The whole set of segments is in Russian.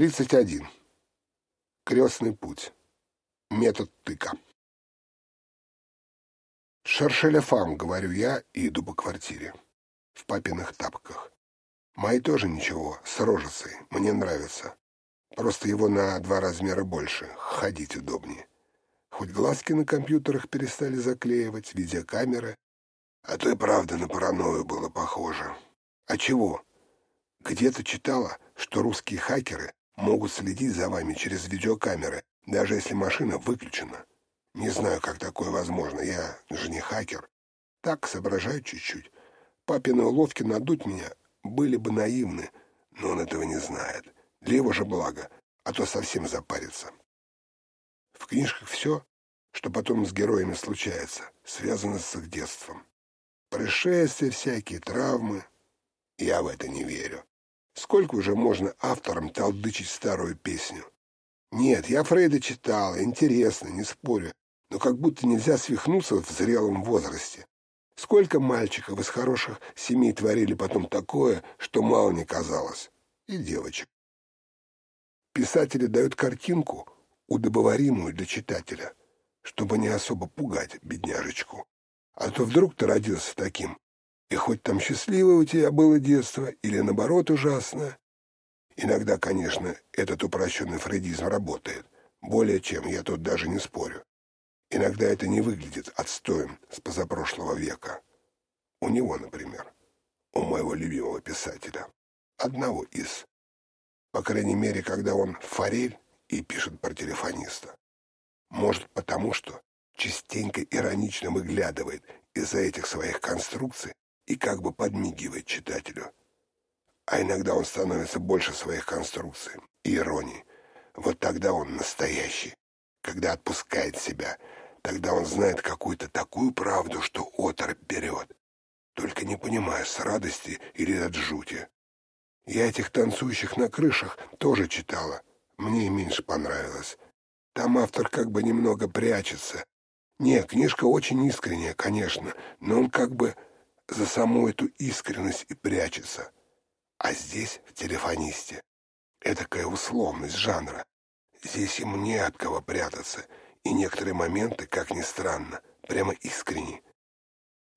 31. Крестный путь. Метод тыка. «Шершеля-фам», — говорю я и иду по квартире. В папиных тапках. Мои тоже ничего, с рожицей, мне нравится. Просто его на два размера больше, ходить удобнее. Хоть глазки на компьютерах перестали заклеивать, видеокамеры. А то и правда на паранойю было похоже. А чего? Где-то читала, что русские хакеры могут следить за вами через видеокамеры, даже если машина выключена. Не знаю, как такое возможно, я же не хакер. Так, соображаю чуть-чуть. Папины уловки надуть меня были бы наивны, но он этого не знает. Для его же блага, а то совсем запарится. В книжках все, что потом с героями случается, связано с их детством. Происшествия всякие, травмы. Я в это не верю. Сколько уже можно авторам толдычить старую песню? Нет, я Фрейда читал, интересно, не спорю, но как будто нельзя свихнуться в зрелом возрасте. Сколько мальчиков из хороших семей творили потом такое, что мало не казалось. И девочек. Писатели дают картинку, удобоваримую для читателя, чтобы не особо пугать бедняжечку. А то вдруг ты родился таким, и хоть там счастливое у тебя было детство или, наоборот, ужасное, иногда, конечно, этот упрощенный фрейдизм работает, более чем, я тут даже не спорю. Иногда это не выглядит отстоем с позапрошлого века. У него, например, у моего любимого писателя, одного из. По крайней мере, когда он форель и пишет про телефониста. Может, потому что частенько иронично выглядывает из-за этих своих конструкций и как бы подмигивает читателю. А иногда он становится больше своих конструкций и иронии. Вот тогда он настоящий, когда отпускает себя. Тогда он знает какую-то такую правду, что оторопь берет. Только не понимаю, с радости или от жути. Я этих танцующих на крышах тоже читала. Мне меньше понравилось. Там автор как бы немного прячется. Не, книжка очень искренняя, конечно, но он как бы за саму эту искренность и прячется. А здесь, в телефонисте, этакая условность жанра. Здесь им не от кого прятаться, и некоторые моменты, как ни странно, прямо искренни.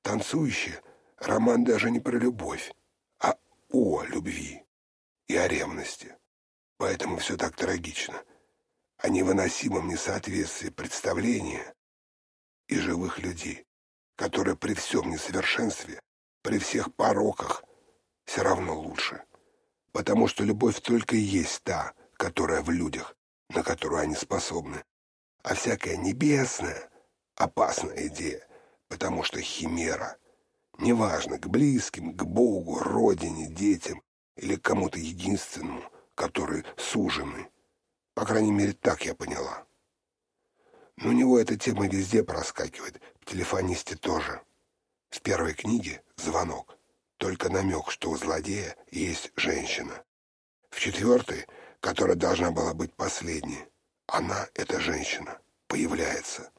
Танцующие — роман даже не про любовь, а о любви и о ревности. Поэтому все так трагично. О невыносимом несоответствии представления и живых людей которая при всем несовершенстве, при всех пороках, все равно лучше. Потому что любовь только и есть та, которая в людях, на которую они способны. А всякая небесная — опасная идея, потому что химера. Неважно, к близким, к Богу, родине, детям или кому-то единственному, которые сужены. По крайней мере, так я поняла. Но у него эта тема везде проскакивает, в телефонисте тоже. В первой книге «Звонок» только намек, что у злодея есть женщина. В четвертой, которая должна была быть последней, она, эта женщина, появляется.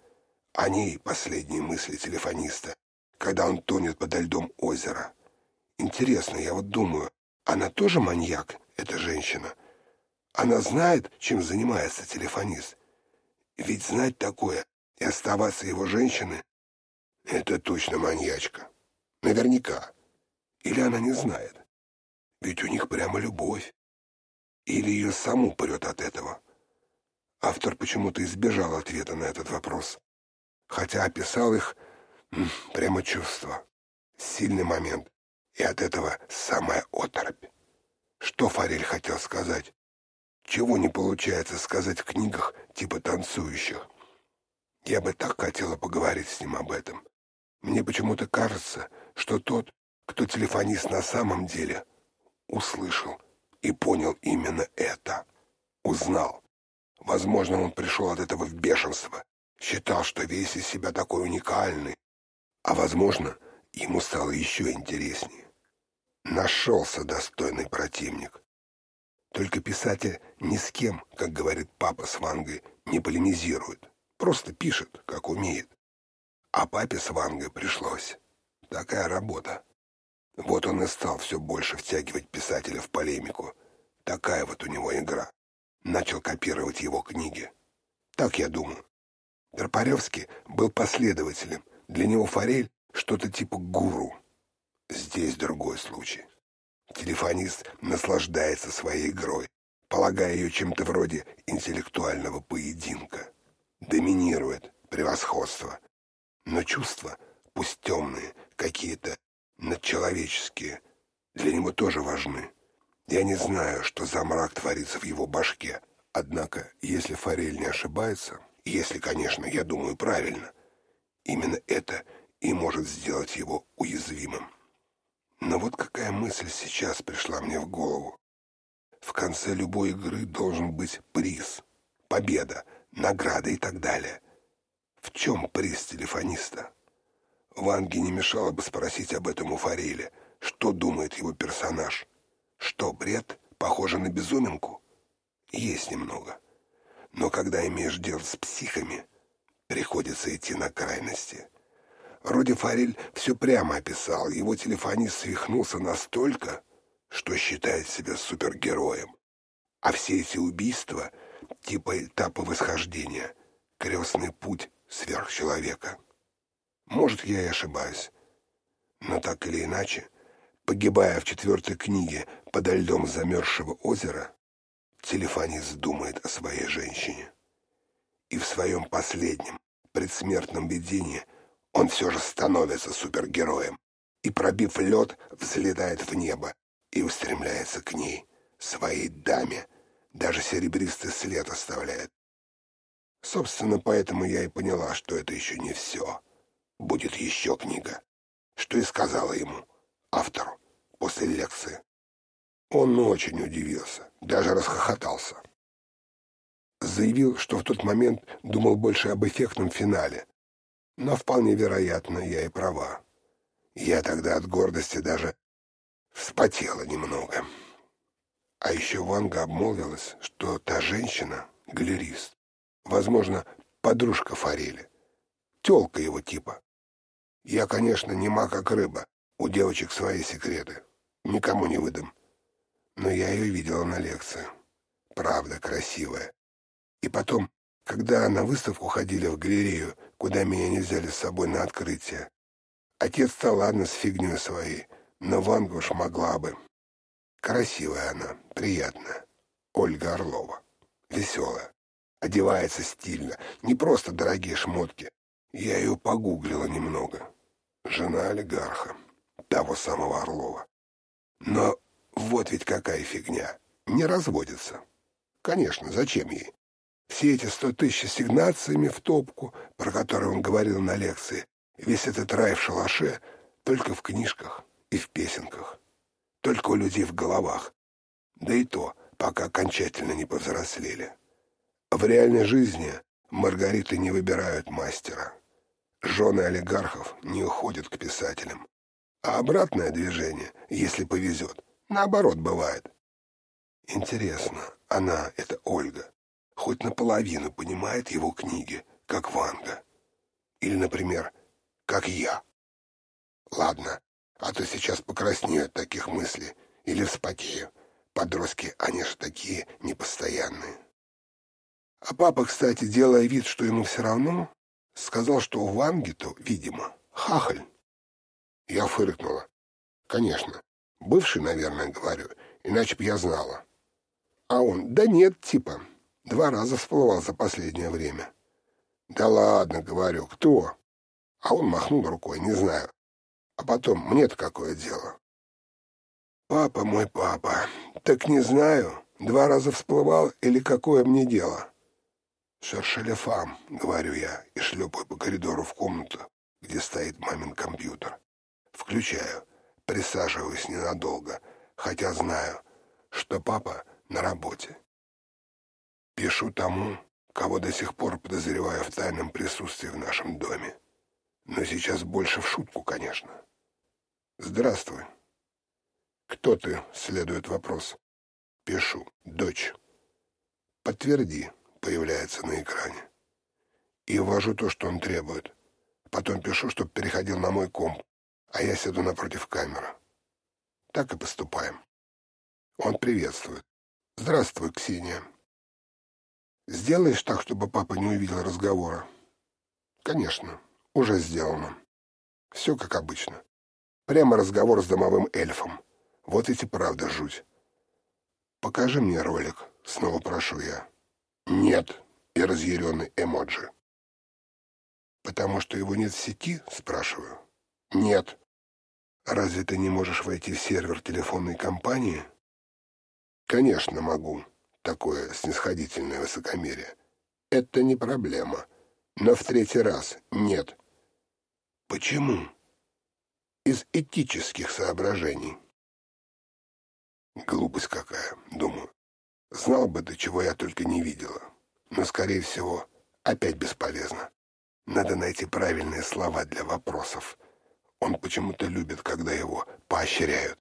О ней последние мысли телефониста, когда он тонет подо льдом озера. Интересно, я вот думаю, она тоже маньяк, эта женщина? Она знает, чем занимается телефонист? Ведь знать такое и оставаться его женщиной — это точно маньячка. Наверняка. Или она не знает. Ведь у них прямо любовь. Или ее саму прет от этого. Автор почему-то избежал ответа на этот вопрос. Хотя описал их прямо чувство. Сильный момент. И от этого самая оторопь. Что Форель хотел сказать? Чего не получается сказать в книгах типа танцующих? Я бы так хотела поговорить с ним об этом. Мне почему-то кажется, что тот, кто телефонист на самом деле, услышал и понял именно это. Узнал. Возможно, он пришел от этого в бешенство, считал, что весь из себя такой уникальный. А возможно, ему стало еще интереснее. Нашелся достойный противник. Только писатель ни с кем, как говорит папа с Вангой, не полемизирует. Просто пишет, как умеет. А папе с Вангой пришлось. Такая работа. Вот он и стал все больше втягивать писателя в полемику. Такая вот у него игра. начал копировать его книги. Так я думаю. Тропаревский был последователем. Для него Форель — что-то типа гуру. Здесь другой случай. Телефонист наслаждается своей игрой, полагая ее чем-то вроде интеллектуального поединка. Доминирует превосходство. Но чувства, пусть темные, какие-то надчеловеческие, для него тоже важны. Я не знаю, что за мрак творится в его башке, однако, если Форель не ошибается, если, конечно, я думаю правильно, именно это и может сделать его уязвимым. Вот какая мысль сейчас пришла мне в голову. В конце любой игры должен быть приз, победа, награда и так далее. В чем приз телефониста? Ванге не мешало бы спросить об этом у Фореля, что думает его персонаж. Что, бред? Похоже на безуминку? Есть немного. Но когда имеешь дело с психами, приходится идти на крайности. Вроде Форель все прямо описал. Его телефонист свихнулся настолько, что считает себя супергероем. А все эти убийства — типа этапа восхождения, крестный путь сверхчеловека. Может, я и ошибаюсь. Но так или иначе, погибая в четвертой книге подо льдом замерзшего озера, телефонист думает о своей женщине. И в своем последнем предсмертном видении — он все же становится супергероем и, пробив лед, взлетает в небо и устремляется к ней, своей даме, даже серебристый след оставляет. Собственно, поэтому я и поняла, что это еще не все. Будет еще книга, что и сказала ему, автору, после лекции. Он очень удивился, даже расхохотался. Заявил, что в тот момент думал больше об эффектном финале, но вполне вероятно, я и права. Я тогда от гордости даже вспотела немного. А еще Ванга обмолвилась, что та женщина — галерист. Возможно, подружка Форели. Тёлка его типа. Я, конечно, не маг, как рыба. У девочек свои секреты. Никому не выдам. Но я ее видела на лекции. Правда, красивая. И потом, когда на выставку ходили в галерею, куда меня не взяли с собой на открытие. Отец-то ладно с фигней своей, но Ванга уж могла бы. Красивая она, приятная. Ольга Орлова. Веселая. Одевается стильно. Не просто дорогие шмотки. Я ее погуглила немного. Жена олигарха. Того самого Орлова. Но вот ведь какая фигня. Не разводится. Конечно, зачем ей? Все эти сто тысяч ассигнациями в топку, про которые он говорил на лекции, весь этот рай в шалаше только в книжках и в песенках, только у людей в головах, да и то, пока окончательно не повзрослели. В реальной жизни Маргариты не выбирают мастера. Жены олигархов не уходят к писателям. А обратное движение, если повезет, наоборот бывает. Интересно, она, это Ольга, хоть наполовину понимает его книги, как Ванга. Или, например, как я. Ладно, а то сейчас покраснею от таких мыслей или вспотею. Подростки, они же такие непостоянные. А папа, кстати, делая вид, что ему все равно, сказал, что у Ванги-то, видимо, хахаль. Я фыркнула. Конечно, бывший, наверное, говорю, иначе б я знала. А он, да нет, типа, Два раза всплывал за последнее время. «Да ладно, — говорю, — кто?» А он махнул рукой, не знаю. А потом, мне-то какое дело? «Папа мой папа, так не знаю, два раза всплывал или какое мне дело?» «Шершелефам», — говорю я, и шлепаю по коридору в комнату, где стоит мамин компьютер. Включаю, присаживаюсь ненадолго, хотя знаю, что папа на работе. Пишу тому, кого до сих пор подозреваю в тайном присутствии в нашем доме. Но сейчас больше в шутку, конечно. Здравствуй. Кто ты? Следует вопрос. Пишу. Дочь. Подтверди, появляется на экране. И ввожу то, что он требует. Потом пишу, чтобы переходил на мой комп, а я сяду напротив камеры. Так и поступаем. Он приветствует. Здравствуй, Ксения. Сделаешь так, чтобы папа не увидел разговора? Конечно, уже сделано. Все как обычно. Прямо разговор с домовым эльфом. Вот эти правда жуть. Покажи мне ролик, снова прошу я. Нет, и разъяренный эмоджи. Потому что его нет в сети, спрашиваю. Нет. Разве ты не можешь войти в сервер телефонной компании? Конечно, могу. Такое снисходительное высокомерие. Это не проблема. Но в третий раз нет. Почему? Из этических соображений. Глупость какая, думаю. Знал бы, до чего я только не видела. Но, скорее всего, опять бесполезно. Надо найти правильные слова для вопросов. Он почему-то любит, когда его поощряют.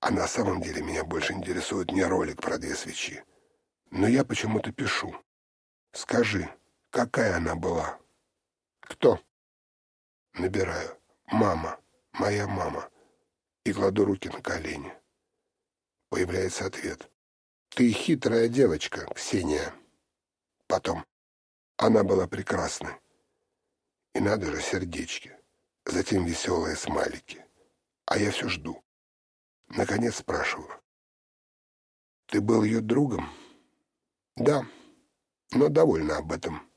А на самом деле меня больше интересует не ролик про две свечи. Но я почему-то пишу. Скажи, какая она была? Кто? Набираю. Мама. Моя мама. И кладу руки на колени. Появляется ответ. Ты хитрая девочка, Ксения. Потом. Она была прекрасной. И надо же сердечки. Затем веселые смайлики. А я все жду. Наконец спрашиваю. Ты был ее другом? Да, но довольна об этом.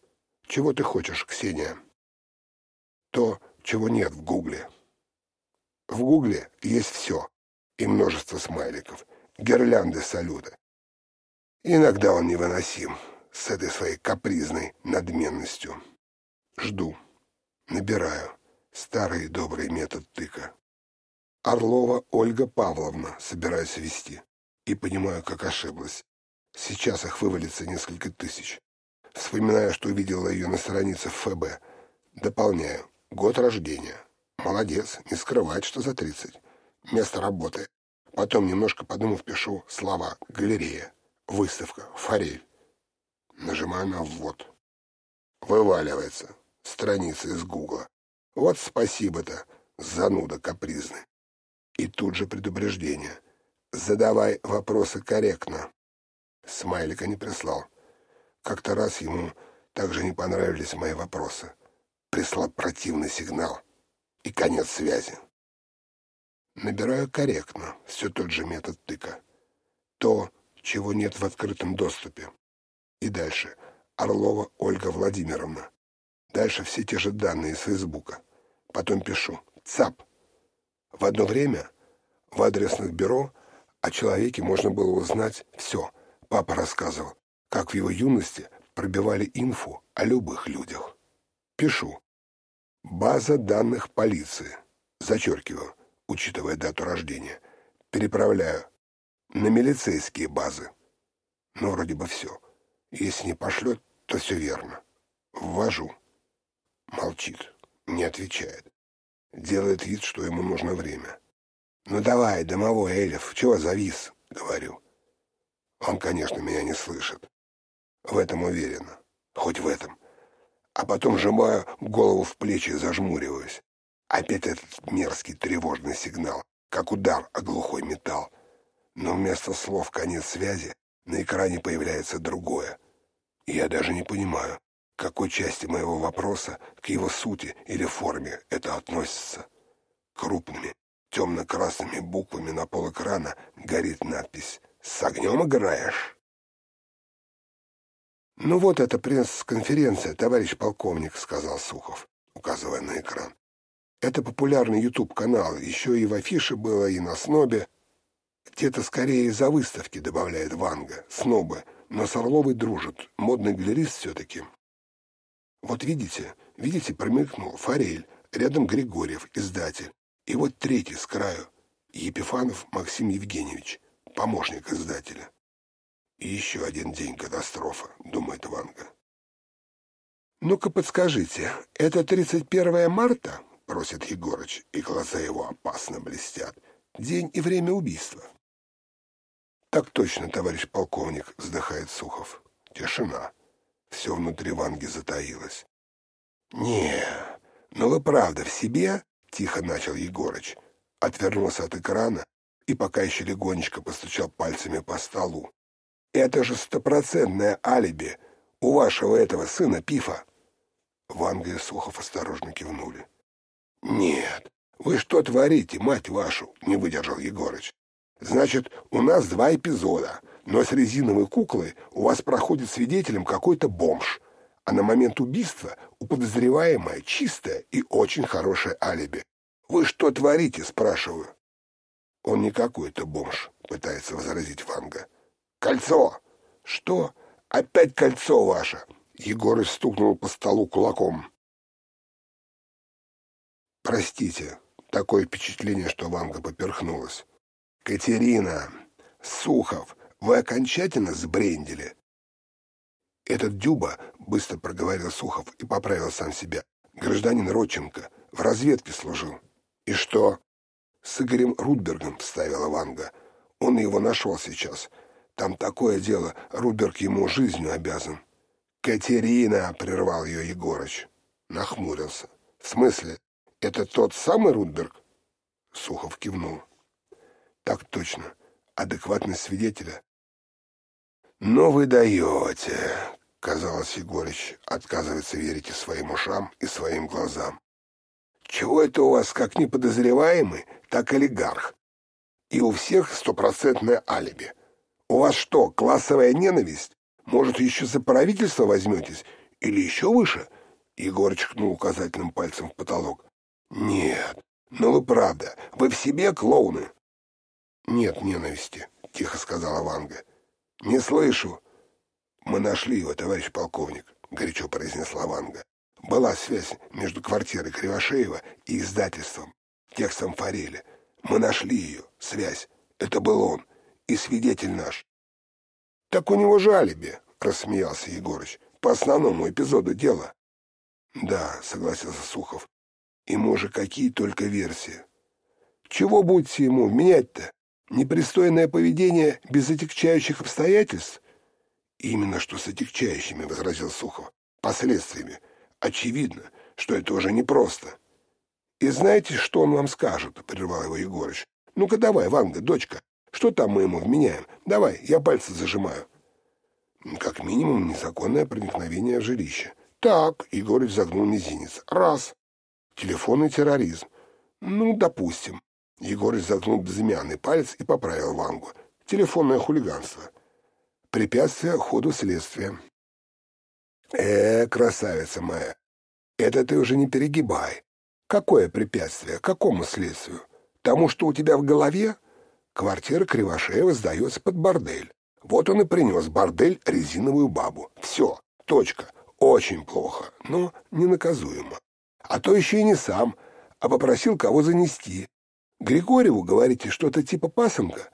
Чего ты хочешь, Ксения? То, чего нет в Гугле. В Гугле есть все. И множество смайликов. Гирлянды салюта. Иногда он невыносим с этой своей капризной надменностью. Жду. Набираю. Старый добрый метод тыка. Орлова Ольга Павловна собираюсь вести. И понимаю, как ошиблась. Сейчас их вывалится несколько тысяч. Вспоминаю, что увидела ее на странице ФБ. Дополняю. Год рождения. Молодец, не скрывает, что за 30. Место работы. Потом, немножко подумав, пишу слова «галерея», «выставка», «форель». Нажимаю на «ввод». Вываливается. Страница из Гугла. Вот спасибо-то, зануда капризный. И тут же предупреждение. Задавай вопросы корректно. Смайлика не прислал. Как-то раз ему также не понравились мои вопросы. Прислал противный сигнал. И конец связи. Набираю корректно, все тот же метод тыка. То, чего нет в открытом доступе. И дальше. Орлова Ольга Владимировна. Дальше все те же данные из Фейсбука. Потом пишу «ЦАП». В одно время в адресных бюро о человеке можно было узнать все. Папа рассказывал, как в его юности пробивали инфу о любых людях. Пишу. База данных полиции. Зачеркиваю, учитывая дату рождения. Переправляю на милицейские базы. Но вроде бы все. Если не пошлет, то все верно. Ввожу. Молчит, не отвечает. Делает вид, что ему нужно время. «Ну давай, домовой эльф, чего завис?» — говорю. Он, конечно, меня не слышит. В этом уверена. Хоть в этом. А потом сжимаю голову в плечи и зажмуриваюсь. Опять этот мерзкий тревожный сигнал, как удар о глухой металл. Но вместо слов «конец связи» на экране появляется другое. Я даже не понимаю, к какой части моего вопроса, к его сути или форме это относится. Крупными, темно-красными буквами на пол экрана горит надпись «С огнем играешь?» «Ну вот это пресс-конференция, товарищ полковник», — сказал Сухов, указывая на экран. «Это популярный YouTube-канал, еще и в афише было, и на снобе. Где-то скорее из-за выставки, добавляет Ванга, снобы, но с Орловой дружат, модный галерист все-таки. Вот видите, видите, промелькнул Форель, рядом Григорьев, издатель. И вот третий с краю, Епифанов Максим Евгеньевич, помощник издателя. И еще один день катастрофа, думает Ванга. «Ну-ка подскажите, это 31 марта?» — просит Егорыч, и глаза его опасно блестят. «День и время убийства». «Так точно, товарищ полковник», — вздыхает Сухов. Тишина. Все внутри Ванги затаилось. «Не, ну вы правда в себе?» — тихо начал Егорыч. Отвернулся от экрана и пока еще легонечко постучал пальцами по столу. «Это же стопроцентное алиби. У вашего этого сына Пифа?» Ванга и Сухов осторожно кивнули. «Нет, вы что творите, мать вашу?» — не выдержал Егорыч. «Значит, у нас два эпизода, но с резиновой куклой у вас проходит свидетелем какой-то бомж, а на момент убийства у подозреваемой чистое и очень хорошее алиби. Вы что творите?» — спрашиваю. «Он не какой-то бомж», — пытается возразить Ванга. «Кольцо!» «Что? Опять кольцо ваше!» Егорыч стукнул по столу кулаком. «Простите, такое впечатление, что Ванга поперхнулась. Катерина, Сухов, вы окончательно сбрендили?» «Этот Дюба», — быстро проговорил Сухов и поправил сам себя, — «гражданин Родченко, в разведке служил». «И что?» «С Игорем Рудбергом», — вставила Ванга. «Он его нашел сейчас. Там такое дело, Рудберг ему жизнью обязан». «Катерина!» — прервал ее Егорыч. Нахмурился. «В смысле, это тот самый Рудберг?» Сухов кивнул. «Так точно. Адекватность свидетеля». «Ну вы даете!» — казалось, Егорыч отказывается верить и своим ушам, и своим глазам. «Чего это у вас как неподозреваемый, так олигарх? И у всех стопроцентное алиби. У вас что, классовая ненависть? Может, еще за правительство возьметесь? Или еще выше?» Егор чкнул указательным пальцем в потолок. «Нет, ну вы правда, вы в себе клоуны?» «Нет ненависти», — тихо сказала Ванга. «Не слышу». «Мы нашли его, товарищ полковник», — горячо произнесла Ванга. «Была связь между квартирой Кривошеева и издательством, текстом Форели. Мы нашли ее, связь. Это был он, и свидетель наш. «Так у него же алиби», — рассмеялся Егорыч. «По основному эпизоду дела». «Да», — согласился Сухов. «Ему же какие только версии». «Чего будете ему менять-то? Непристойное поведение без отягчающих обстоятельств?» «Именно что с отягчающими», — возразил Сухов. «Последствиями. Очевидно, что это уже непросто». «И знаете, что он вам скажет?» — прервал его Егорыч. «Ну-ка давай, Ванга, дочка, что там мы ему вменяем? Давай, я пальцы зажимаю. Как минимум, незаконное проникновение в жилище. Так, Егорыч загнул мизинец. Раз. Телефонный терроризм. Ну, допустим. Егорыч загнул безымянный палец и поправил Вангу. Телефонное хулиганство. Препятствие ходу следствия. Э, красавица моя, это ты уже не перегибай. Какое препятствие? Какому следствию? Тому, что у тебя в голове? Квартира Кривошеева сдается под бордель. Вот он и принес бордель резиновую бабу. Все, точка. Очень плохо, но ненаказуемо. А то еще и не сам, а попросил кого занести. Григорьеву, говорите, что-то типа пасынка?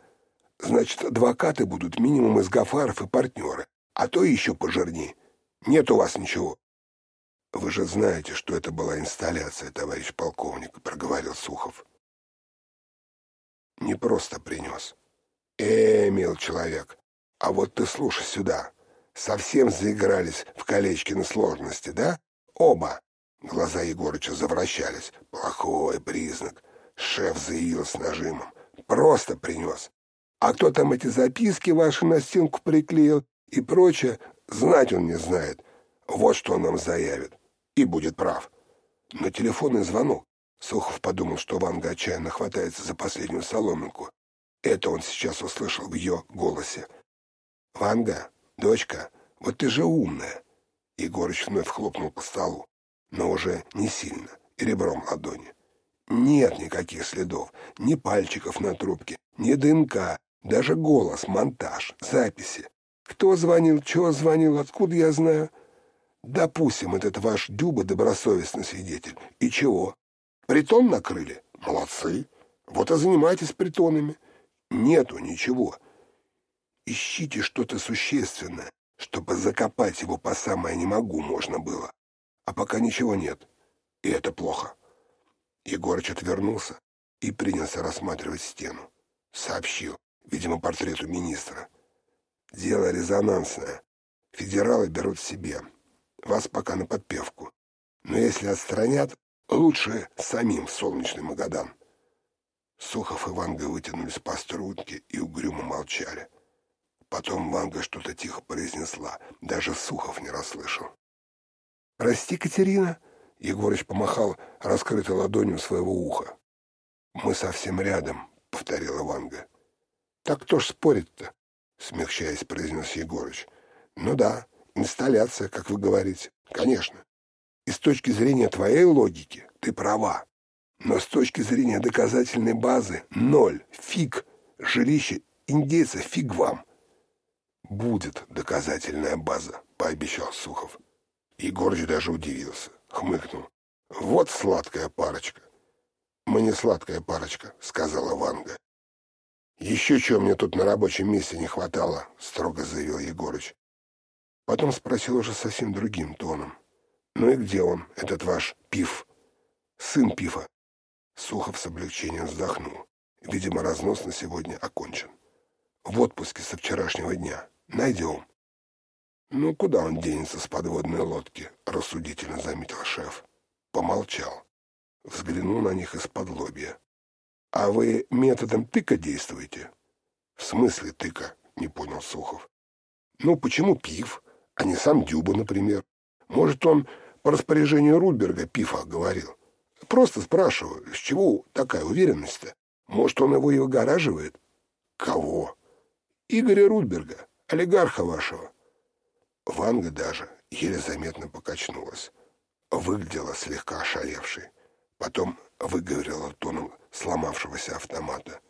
Значит, адвокаты будут минимум из гафаров и партнеры, а то еще пожирней. Нет у вас ничего. Вы же знаете, что это была инсталляция, товарищ полковник, проговорил Сухов не просто принес. Э, мил человек, а вот ты слушай сюда. Совсем заигрались в колечки на сложности, да? Оба. Глаза Егорыча завращались. Плохой признак. Шеф заявил с нажимом. Просто принес. А кто там эти записки ваши на стенку приклеил и прочее, знать он не знает. Вот что он нам заявит. И будет прав. На телефонный звонок Сухов подумал, что Ванга отчаянно хватается за последнюю соломинку. Это он сейчас услышал в ее голосе. «Ванга, дочка, вот ты же умная!» Егорыч вновь хлопнул по столу, но уже не сильно, и ребром ладони. «Нет никаких следов, ни пальчиков на трубке, ни ДНК, даже голос, монтаж, записи. Кто звонил, чего звонил, откуда я знаю?» «Допустим, этот ваш Дюба добросовестный свидетель. И чего? Притон накрыли? Молодцы. Вот и занимайтесь притонами. Нету ничего. Ищите что-то существенное, чтобы закопать его по самое не могу можно было. А пока ничего нет. И это плохо. Егорыч отвернулся и принялся рассматривать стену. Сообщил, видимо, портрету министра. Дело резонансное. Федералы берут себе. Вас пока на подпевку. Но если отстранят, Лучше самим в солнечный Магадан. Сухов и Ванга вытянулись по струнке и угрюмо молчали. Потом Ванга что-то тихо произнесла. Даже Сухов не расслышал. «Прости, Катерина!» Егорыч помахал раскрытой ладонью своего уха. «Мы совсем рядом», — повторила Ванга. «Так кто ж спорит-то?» — смягчаясь, произнес Егорыч. «Ну да, инсталляция, как вы говорите. Конечно. И с точки зрения твоей логики ты права. Но с точки зрения доказательной базы — ноль, фиг, жилище индейца фиг вам». «Будет доказательная база», — пообещал Сухов. Егорыч даже удивился, хмыкнул. «Вот сладкая парочка». «Мы не сладкая парочка», — сказала Ванга. «Еще чего мне тут на рабочем месте не хватало», — строго заявил Егорыч. Потом спросил уже совсем другим тоном. «Ну и где он, этот ваш Пиф?» «Сын Пифа». Сухов с облегчением вздохнул. Видимо, разнос на сегодня окончен. В отпуске со вчерашнего дня. Найдем. «Ну, куда он денется с подводной лодки?» — рассудительно заметил шеф. Помолчал. Взглянул на них из-под лобья. «А вы методом тыка действуете?» «В смысле тыка?» — не понял Сухов. «Ну, почему пив, а не сам Дюба, например? Может, он по распоряжению Рудберга пифа говорил? Просто спрашиваю, с чего такая уверенность-то? Может, он его и выгораживает?» «Кого?» «Игоря Рудберга, олигарха вашего». Ванга даже еле заметно покачнулась. Выглядела слегка ошалевшей. Потом выговорила тоном сломавшегося автомата.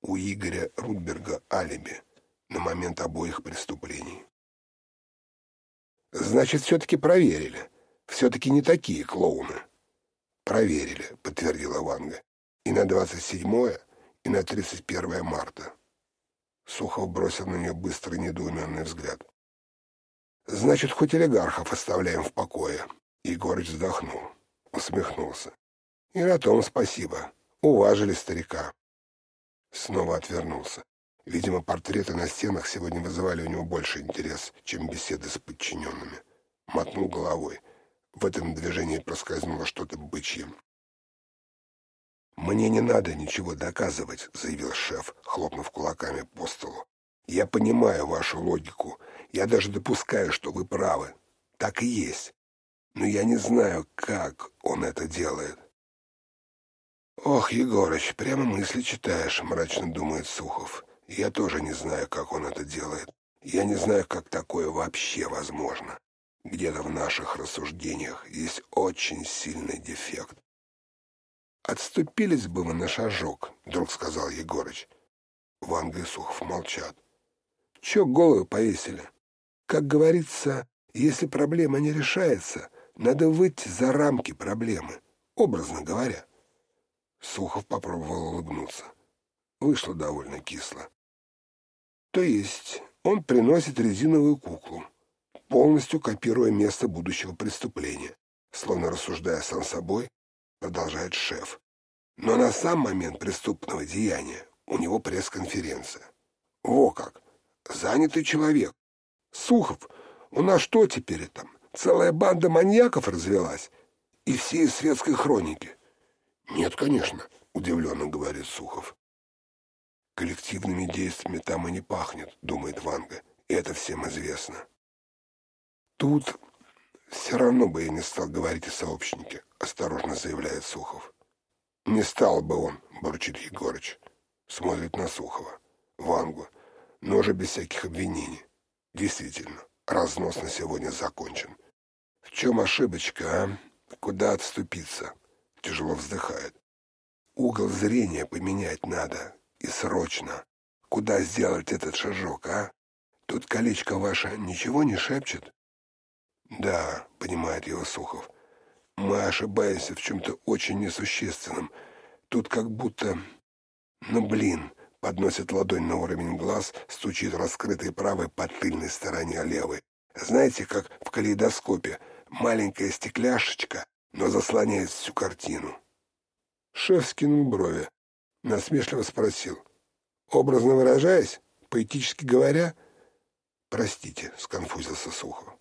У Игоря Рудберга алиби на момент обоих преступлений. «Значит, все-таки проверили. Все-таки не такие клоуны». «Проверили», — подтвердила Ванга. «И на 27 и на 31 марта». Сухов бросил на нее быстрый недоуменный взгляд. «Значит, хоть олигархов оставляем в покое». Егорыч вздохнул, усмехнулся. «И на том спасибо. Уважили старика. Снова отвернулся. Видимо, портреты на стенах сегодня вызывали у него больше интерес, чем беседы с подчиненными. Мотнул головой. В этом движении проскользнуло что-то бычье. «Мне не надо ничего доказывать», — заявил шеф, хлопнув кулаками по столу. «Я понимаю вашу логику. Я даже допускаю, что вы правы. Так и есть. Но я не знаю, как он это делает. «Ох, Егорыч, прямо мысли читаешь», — мрачно думает Сухов. «Я тоже не знаю, как он это делает. Я не знаю, как такое вообще возможно. Где-то в наших рассуждениях есть очень сильный дефект». «Отступились бы мы на шажок», — вдруг сказал Егорыч. Ванга и Сухов молчат. «Чё голову повесили? Как говорится, если проблема не решается, надо выйти за рамки проблемы, образно говоря». Сухов попробовал улыбнуться. Вышло довольно кисло. То есть он приносит резиновую куклу, полностью копируя место будущего преступления, словно рассуждая сам собой, продолжает шеф. Но на сам момент преступного деяния у него пресс-конференция. Во как! Занятый человек. Сухов, у нас что теперь там? Целая банда маньяков развелась? И все из светской хроники. «Нет, конечно», — удивленно говорит Сухов. «Коллективными действиями там и не пахнет», — думает Ванга, — «и это всем известно». «Тут все равно бы я не стал говорить о сообщнике», — осторожно заявляет Сухов. «Не стал бы он», — бурчит Егорыч. Смотрит на Сухова, Вангу, но уже без всяких обвинений. Действительно, разнос на сегодня закончен. В чем ошибочка, а? Куда отступиться?» Тяжело вздыхает. Угол зрения поменять надо. И срочно. Куда сделать этот шажок, а? Тут колечко ваше ничего не шепчет? Да, понимает его Сухов. Мы ошибаемся в чем-то очень несущественном. Тут как будто... Ну, блин, подносит ладонь на уровень глаз, стучит раскрытой правой по тыльной стороне левой. Знаете, как в калейдоскопе. Маленькая стекляшечка, но заслоняет всю картину. Шеф скинул брови, насмешливо спросил. «Образно выражаясь, поэтически говоря...» «Простите», — сконфузился Сухов.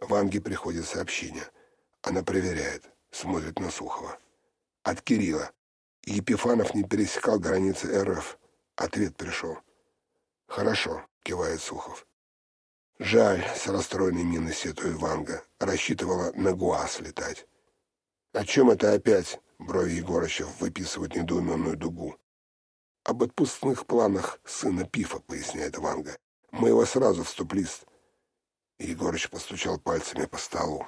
Ванге приходит сообщение. Она проверяет, смотрит на Сухова. От Кирилла. Епифанов не пересекал границы РФ. Ответ пришел. «Хорошо», — кивает Сухов. «Жаль», — с расстроенной миной сетует Ванга. Рассчитывала на Гуас летать. «О чем это опять?» — брови Егорыча выписывают недоуменную дугу. «Об отпускных планах сына Пифа», — поясняет Ванга. «Мы его сразу в стоп-лист». Егорыч постучал пальцами по столу.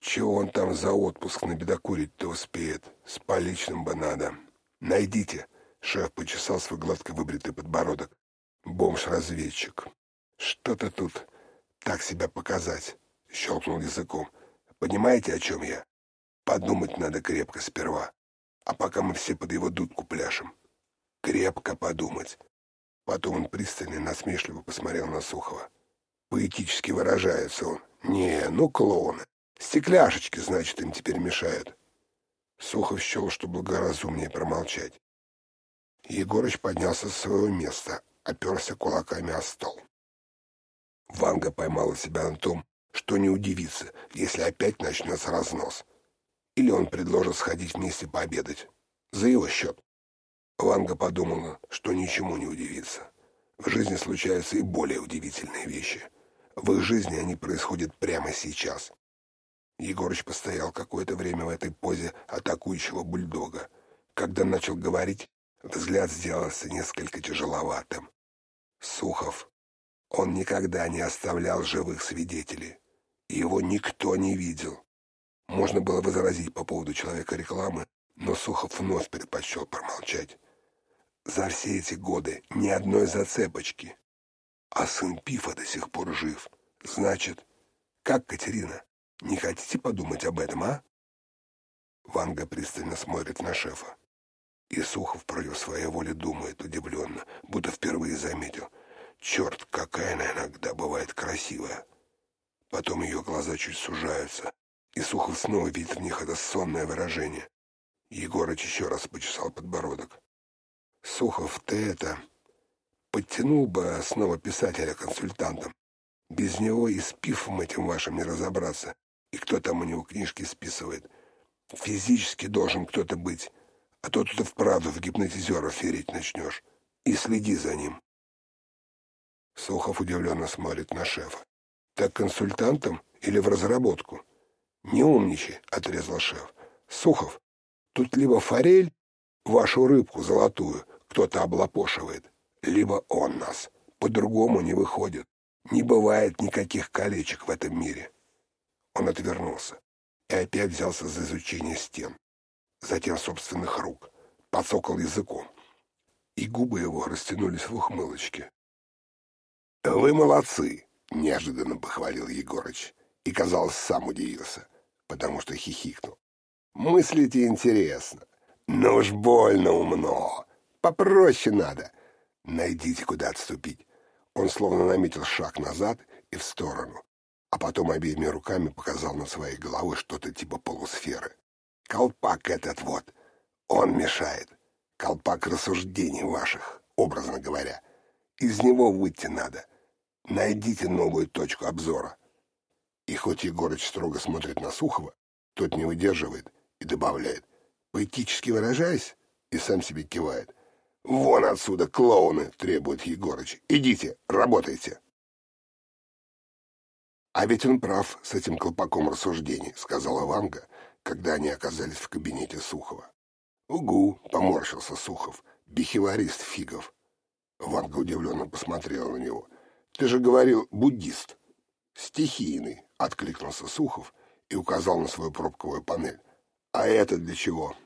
Чего он там за отпуск набедокурить-то успеет? С поличным бы надо. Найдите. Шеф почесал свой гладко выбритый подбородок. Бомж-разведчик. Что-то тут так себя показать. Щелкнул языком. Понимаете, о чем я? Подумать надо крепко сперва. А пока мы все под его дудку пляшем. Крепко подумать. Потом он пристально насмешливо посмотрел на Сухова. Поэтически выражается он. Не, ну клоуны. Стекляшечки, значит, им теперь мешают. Сухов счел, что благоразумнее промолчать. Егорыч поднялся со своего места, оперся кулаками о стол. Ванга поймала себя на том, что не удивится, если опять начнется разнос. Или он предложит сходить вместе пообедать. За его счет. Ванга подумала, что ничему не удивится. В жизни случаются и более удивительные вещи. В их жизни они происходят прямо сейчас. Егорыч постоял какое-то время в этой позе атакующего бульдога. Когда начал говорить, взгляд сделался несколько тяжеловатым. Сухов. Он никогда не оставлял живых свидетелей. Его никто не видел. Можно было возразить по поводу человека рекламы, но Сухов вновь предпочел промолчать. За все эти годы ни одной зацепочки. А сын Пифа до сих пор жив. Значит, как Катерина? Не хотите подумать об этом, а? Ванга пристально смотрит на шефа. И Сухов против своей воли думает удивленно, будто впервые заметил. Черт, какая она иногда бывает красивая. Потом ее глаза чуть сужаются, и Сухов снова видит в них это сонное выражение. Егорыч еще раз почесал подбородок. «Сухов, ты это... Подтянул бы снова писателя консультантом. Без него и с пифом этим вашим не разобраться и кто там у него книжки списывает. Физически должен кто-то быть, а то тут и вправду в гипнотизеров верить начнешь. И следи за ним. Сухов удивленно смотрит на шефа. Так консультантом или в разработку? Не умничай, отрезал шеф. Сухов, тут либо форель, вашу рыбку золотую, кто-то облапошивает, либо он нас. По-другому не выходит. Не бывает никаких колечек в этом мире. Он отвернулся и опять взялся за изучение стен, затем собственных рук, подсокал языком, и губы его растянулись в ухмылочке. «Вы молодцы!» — неожиданно похвалил Егорыч, и, казалось, сам удивился, потому что хихикнул. «Мыслите интересно, но уж больно умно, попроще надо. Найдите, куда отступить». Он словно наметил шаг назад и в сторону, а потом обеими руками показал на своей головой что-то типа полусферы. «Колпак этот вот, он мешает. Колпак рассуждений ваших, образно говоря. Из него выйти надо. Найдите новую точку обзора». И хоть Егорыч строго смотрит на Сухова, тот не выдерживает и добавляет «поэтически выражаясь» и сам себе кивает. «Вон отсюда, клоуны!» — требует Егорыч. «Идите, работайте!» «А ведь он прав с этим колпаком рассуждений», — сказала Ванга, когда они оказались в кабинете Сухова. «Угу», — поморщился Сухов, — «бихеварист фигов». Ванга удивленно посмотрела на него. «Ты же говорил, буддист». «Стихийный», — откликнулся Сухов и указал на свою пробковую панель. «А это для чего?»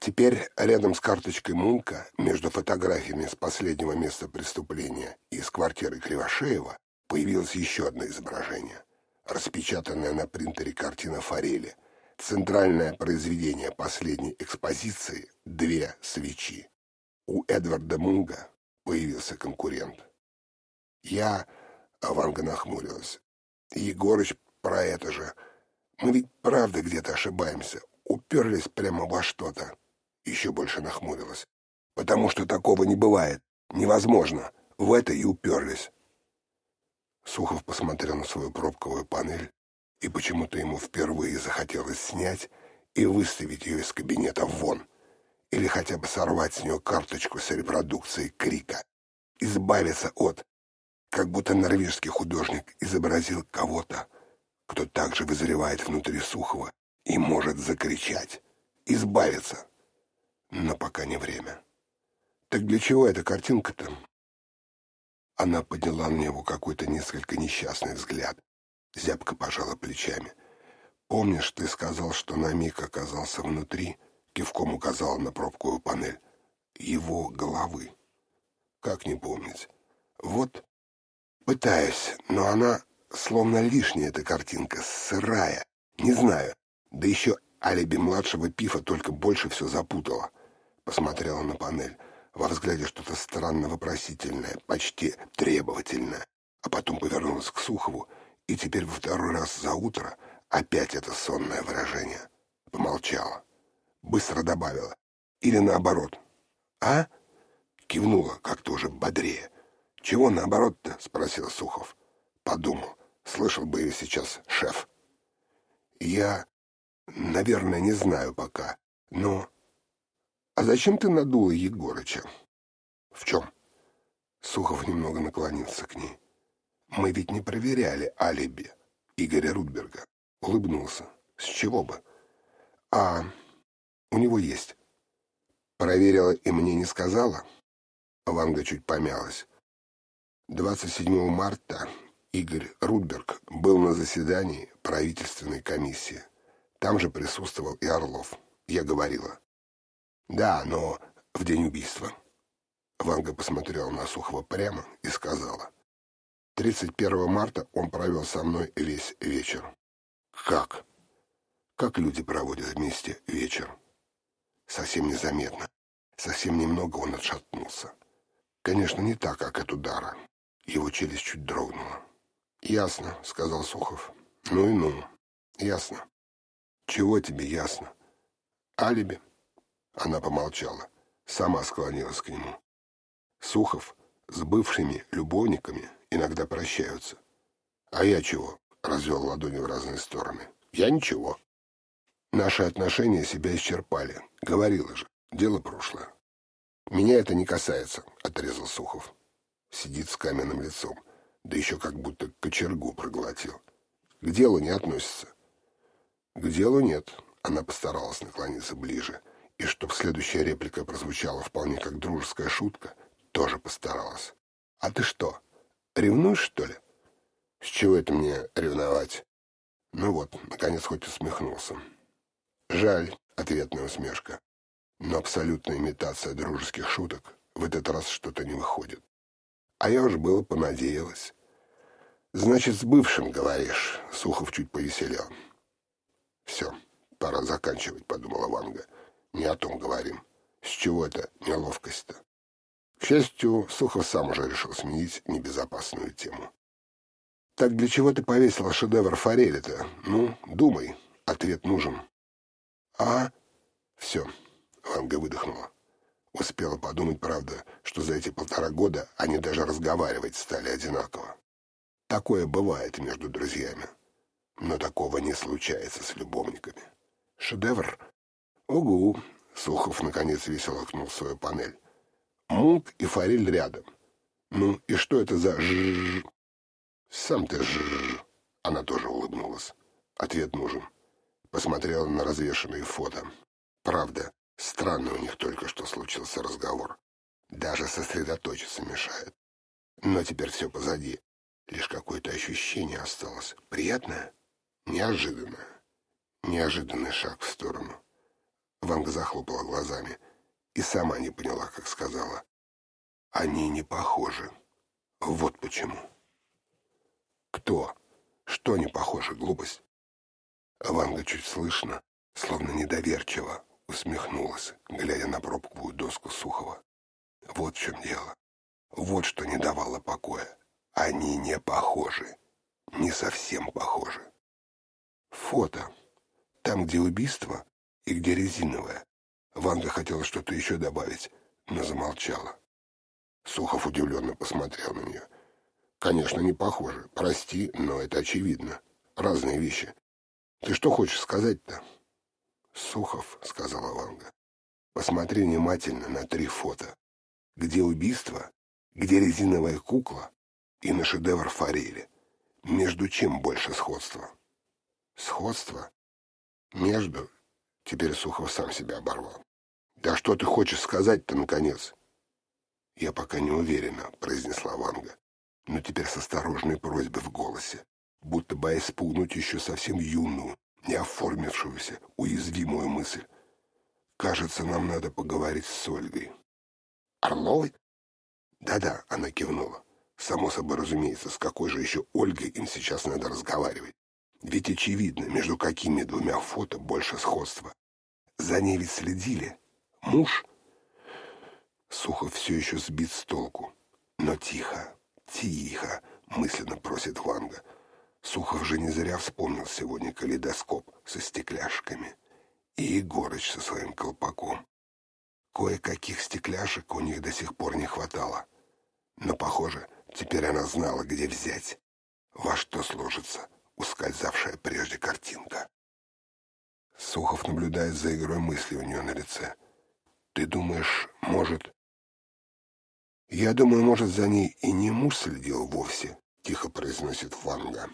Теперь рядом с карточкой Мунка, между фотографиями с последнего места преступления и с квартирой Кривошеева, Появилось еще одно изображение. Распечатанная на принтере картина Форели. Центральное произведение последней экспозиции «Две свечи». У Эдварда Мунга появился конкурент. Я... Ванга нахмурилась. Егорыч про это же. Мы ведь правда где-то ошибаемся. Уперлись прямо во что-то. Еще больше нахмурилась. Потому что такого не бывает. Невозможно. В это и уперлись. Сухов посмотрел на свою пробковую панель, и почему-то ему впервые захотелось снять и выставить ее из кабинета вон. Или хотя бы сорвать с нее карточку с репродукцией крика. Избавиться от... Как будто норвежский художник изобразил кого-то, кто также вызревает внутри Сухова и может закричать. Избавиться. Но пока не время. Так для чего эта картинка-то? Она подняла на него какой-то несколько несчастный взгляд. Зябко пожала плечами. «Помнишь, ты сказал, что на миг оказался внутри?» Кивком указала на пробковую панель. «Его головы». «Как не помнить?» «Вот, пытаюсь, но она словно лишняя эта картинка, сырая. Не знаю. Да еще алиби младшего пифа только больше все запутала». Посмотрела на панель. Во взгляде что-то странно вопросительное, почти требовательное. А потом повернулась к Сухову и теперь во второй раз за утро опять это сонное выражение. Помолчала. Быстро добавила. Или наоборот. «А?» Кивнула как-то уже бодрее. «Чего наоборот-то?» — спросил Сухов. Подумал. Слышал бы ее сейчас шеф. «Я, наверное, не знаю пока, но...» «А зачем ты надула Егорыча?» «В чем?» Сухов немного наклонился к ней. Мы ведь не проверяли алиби Игоря Рудберга. Улыбнулся. С чего бы? А у него есть. Проверила и мне не сказала? Ванга чуть помялась. 27 марта Игорь Рудберг был на заседании правительственной комиссии. Там же присутствовал и Орлов. Я говорила. Да, но в день убийства. Ванга посмотрела на Сухова прямо и сказала. 31 марта он провел со мной весь вечер. Как? Как люди проводят вместе вечер? Совсем незаметно. Совсем немного он отшатнулся. Конечно, не так, как от удара. Его челюсть чуть дрогнула. «Ясно», — сказал Сухов. «Ну и ну. Ясно». «Чего тебе ясно?» «Алиби». Она помолчала. Сама склонилась к нему. Сухов с бывшими любовниками иногда прощаются. А я чего? Развел ладони в разные стороны. Я ничего. Наши отношения себя исчерпали. Говорила же. Дело прошлое. Меня это не касается, отрезал Сухов. Сидит с каменным лицом. Да еще как будто кочергу проглотил. К делу не относится. К делу нет. Она постаралась наклониться ближе. И чтоб следующая реплика прозвучала вполне как дружеская шутка, тоже постаралась. «А ты что, Ревнуешь, что ли? С чего это мне ревновать? Ну вот, наконец хоть усмехнулся. Жаль, ответная усмешка. Но абсолютная имитация дружеских шуток в этот раз что-то не выходит. А я уж было понадеялась. Значит, с бывшим говоришь. Сухов чуть повеселел. Все, пора заканчивать, подумала Ванга. Не о том говорим. С чего это неловкость-то? К счастью, Сухов сам уже решил сменить небезопасную тему. «Так для чего ты повесила шедевр форели-то? Ну, думай, ответ нужен». «А?» «Все», — Ванга выдохнула. Успела подумать, правда, что за эти полтора года они даже разговаривать стали одинаково. Такое бывает между друзьями, но такого не случается с любовниками. Шедевр? Угу. Сухов наконец весело ткнул свою панель. Мунк и форель рядом. Ну, и что это за ж? Сам ты ж. Она тоже улыбнулась. Ответ нужен. Посмотрела на развешанные фото. Правда, странно у них только что случился разговор. Даже сосредоточиться мешает. Но теперь все позади. Лишь какое-то ощущение осталось. Приятное? Неожиданное. Неожиданный шаг в сторону. Ванга захлопала глазами и сама не поняла, как сказала. Они не похожи. Вот почему. Кто? Что не похоже, глупость? Ванга чуть слышно, словно недоверчиво, усмехнулась, глядя на пробковую доску Сухова. Вот в чем дело. Вот что не давало покоя. Они не похожи. Не совсем похожи. Фото. Там, где убийство и где резиновое. Ванга хотела что-то еще добавить, но замолчала. Сухов удивленно посмотрел на нее. «Конечно, не похоже. Прости, но это очевидно. Разные вещи. Ты что хочешь сказать-то?» «Сухов», — сказала Ванга. Посмотри внимательно на три фото. Где убийство, где резиновая кукла и на шедевр форели. Между чем больше сходства? Сходство? Между? Теперь Сухов сам себя оборвал. Да что ты хочешь сказать-то, наконец? Я пока не уверена, произнесла Ванга, но теперь с осторожной просьбой в голосе, будто боясь спугнуть еще совсем юную, не оформившуюся, уязвимую мысль. Кажется, нам надо поговорить с Ольгой. Орловой? Да-да, она кивнула. Само собой разумеется, с какой же еще Ольгой им сейчас надо разговаривать. Ведь очевидно, между какими двумя фото больше сходства. За ней ведь следили. Муж? Сухов все еще сбит с толку. Но тихо, тихо, мысленно просит Ванга. Сухов же не зря вспомнил сегодня калейдоскоп со стекляшками. И Егорыч со своим колпаком. Кое-каких стекляшек у них до сих пор не хватало. Но, похоже, теперь она знала, где взять. Во что сложится ускользавшая прежде картинка. Сухов наблюдает за игрой мысли у нее на лице. «Ты думаешь, может...» «Я думаю, может, за ней и не муж следил вовсе», — тихо произносит Ванга.